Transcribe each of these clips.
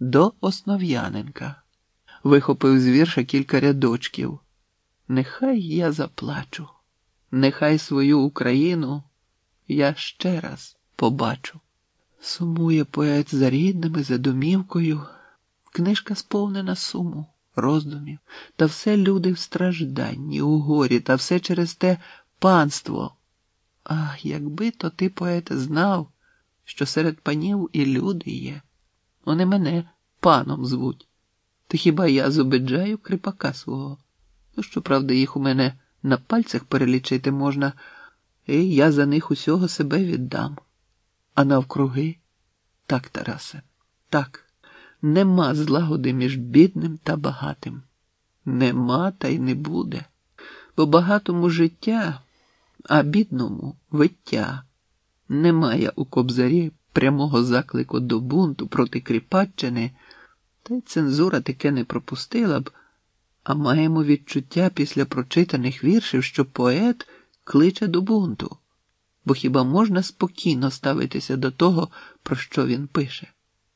до Основ'яненка, вихопив з вірша кілька рядочків. Нехай я заплачу, нехай свою Україну я ще раз побачу. Сумує поет за рідними, за домівкою. Книжка сповнена суму, роздумів, та все люди в стражданні, у горі, та все через те панство. Ах, якби то ти, поет, знав, що серед панів і люди є. Вони мене паном звуть. То хіба я зобиджаю крипака свого? Ну, щоправда, їх у мене на пальцях перелічити можна, і я за них усього себе віддам. А навкруги так, Тарасе, так, нема злагоди між бідним та багатим. Нема та й не буде. Бо багатому життя, а бідному виття. Немає у кобзарі прямого заклику до бунту проти Кріпаччини, та й цензура таке не пропустила б, а маємо відчуття після прочитаних віршів, що поет кличе до бунту, бо хіба можна спокійно ставитися до того, про що він пише?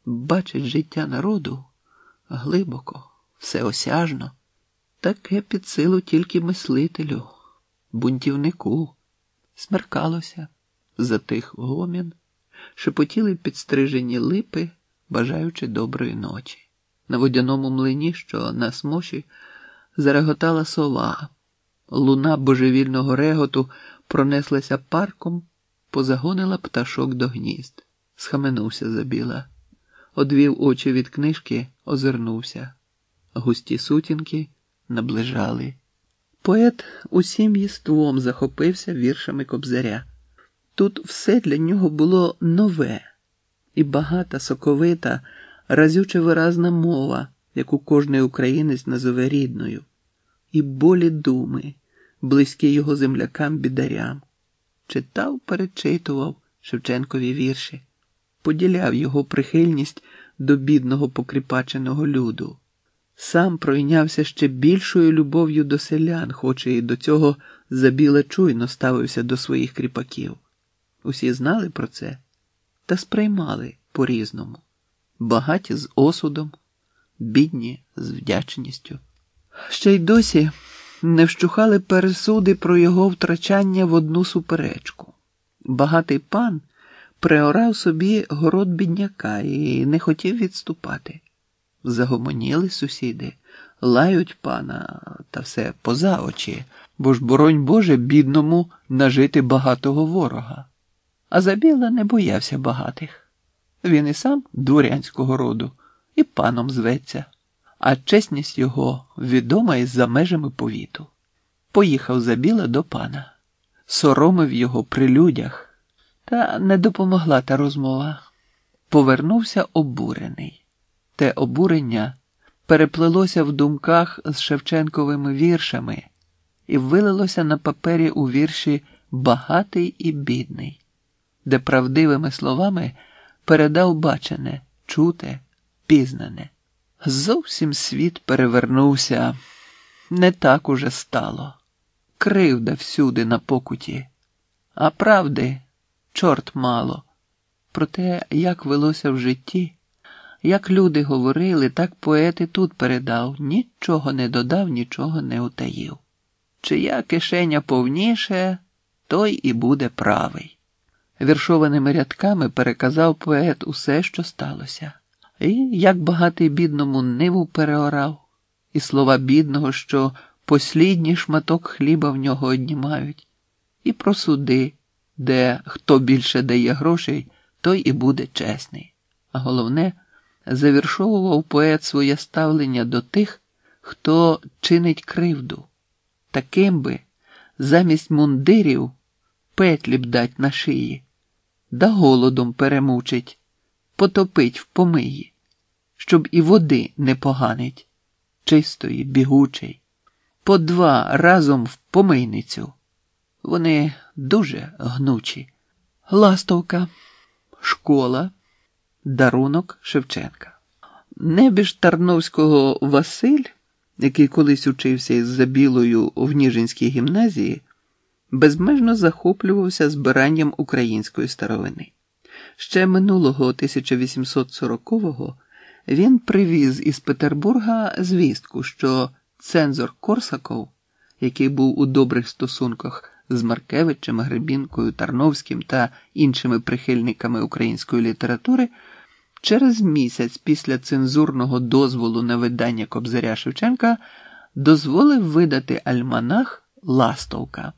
Бачить життя народу глибоко, всеосяжно, таке під силу тільки мислителю, бунтівнику. Смеркалося, затих гомін, шепотіли підстрижені липи, бажаючи доброї ночі. На водяному млині, що на смоші, зареготала сова. Луна божевільного реготу пронеслася парком, позагонила пташок до гнізд. Схаменувся забіла, одвів очі від книжки, озирнувся. Густі сутінки наближали. Поет усім єством захопився віршами кобзаря. Тут все для нього було нове і багата, соковита, разюче виразна мова, яку кожний українець назове рідною, і болі думи, близькі його землякам бідарям. Читав, перечитував Шевченкові вірші, поділяв його прихильність до бідного покріпаченого люду. Сам пройнявся ще більшою любов'ю до селян, хоч і до цього забіле чуйно ставився до своїх кріпаків. Усі знали про це та сприймали по-різному, багаті з осудом, бідні з вдячністю. Ще й досі не вщухали пересуди про його втрачання в одну суперечку. Багатий пан приорав собі город бідняка і не хотів відступати. Загомоніли сусіди, лають пана та все поза очі, бо ж, боронь Боже, бідному нажити багатого ворога. А Забіла не боявся багатих. Він і сам дворянського роду, і паном зветься, а чесність його відома із за межами повіту. Поїхав Забіла до пана, соромив його при людях, та не допомогла та розмова. Повернувся обурений. Те обурення переплелося в думках з Шевченковими віршами і вилилося на папері у вірші Багатий і бідний, де правдивими словами передав бачене, чуте, пізнане. Зовсім світ перевернувся, не так уже стало. Кривда всюди на покуті, а правди чорт мало. Про те, як велося в житті. Як люди говорили, так поет і тут передав, нічого не додав, нічого не утаїв. Чия кишеня повніше, той і буде правий. Віршованими рядками переказав поет усе, що сталося, і як багатий бідному ниву переорав, і слова бідного, що послідній шматок хліба в нього однімають, і про суди, де хто більше дає грошей, той і буде чесний. А головне – завіршовував поет своє ставлення до тих, хто чинить кривду. Таким би замість мундирів петлі б дать на шиї, да голодом перемучить, потопить в помиї, щоб і води не поганить, чистої, бігучий, по два разом в помийницю. Вони дуже гнучі. Ластовка, школа. Дарунок Шевченка. Небіж Тарновського Василь, який колись учився із Забілою в Ніжинській гімназії, безмежно захоплювався збиранням української старовини. Ще минулого 1840-го він привіз із Петербурга звістку, що цензор Корсаков, який був у добрих стосунках з Маркевичем, Гребінкою, Тарновським та іншими прихильниками української літератури, через місяць після цензурного дозволу на видання Кобзаря Шевченка дозволив видати альманах Ластовка.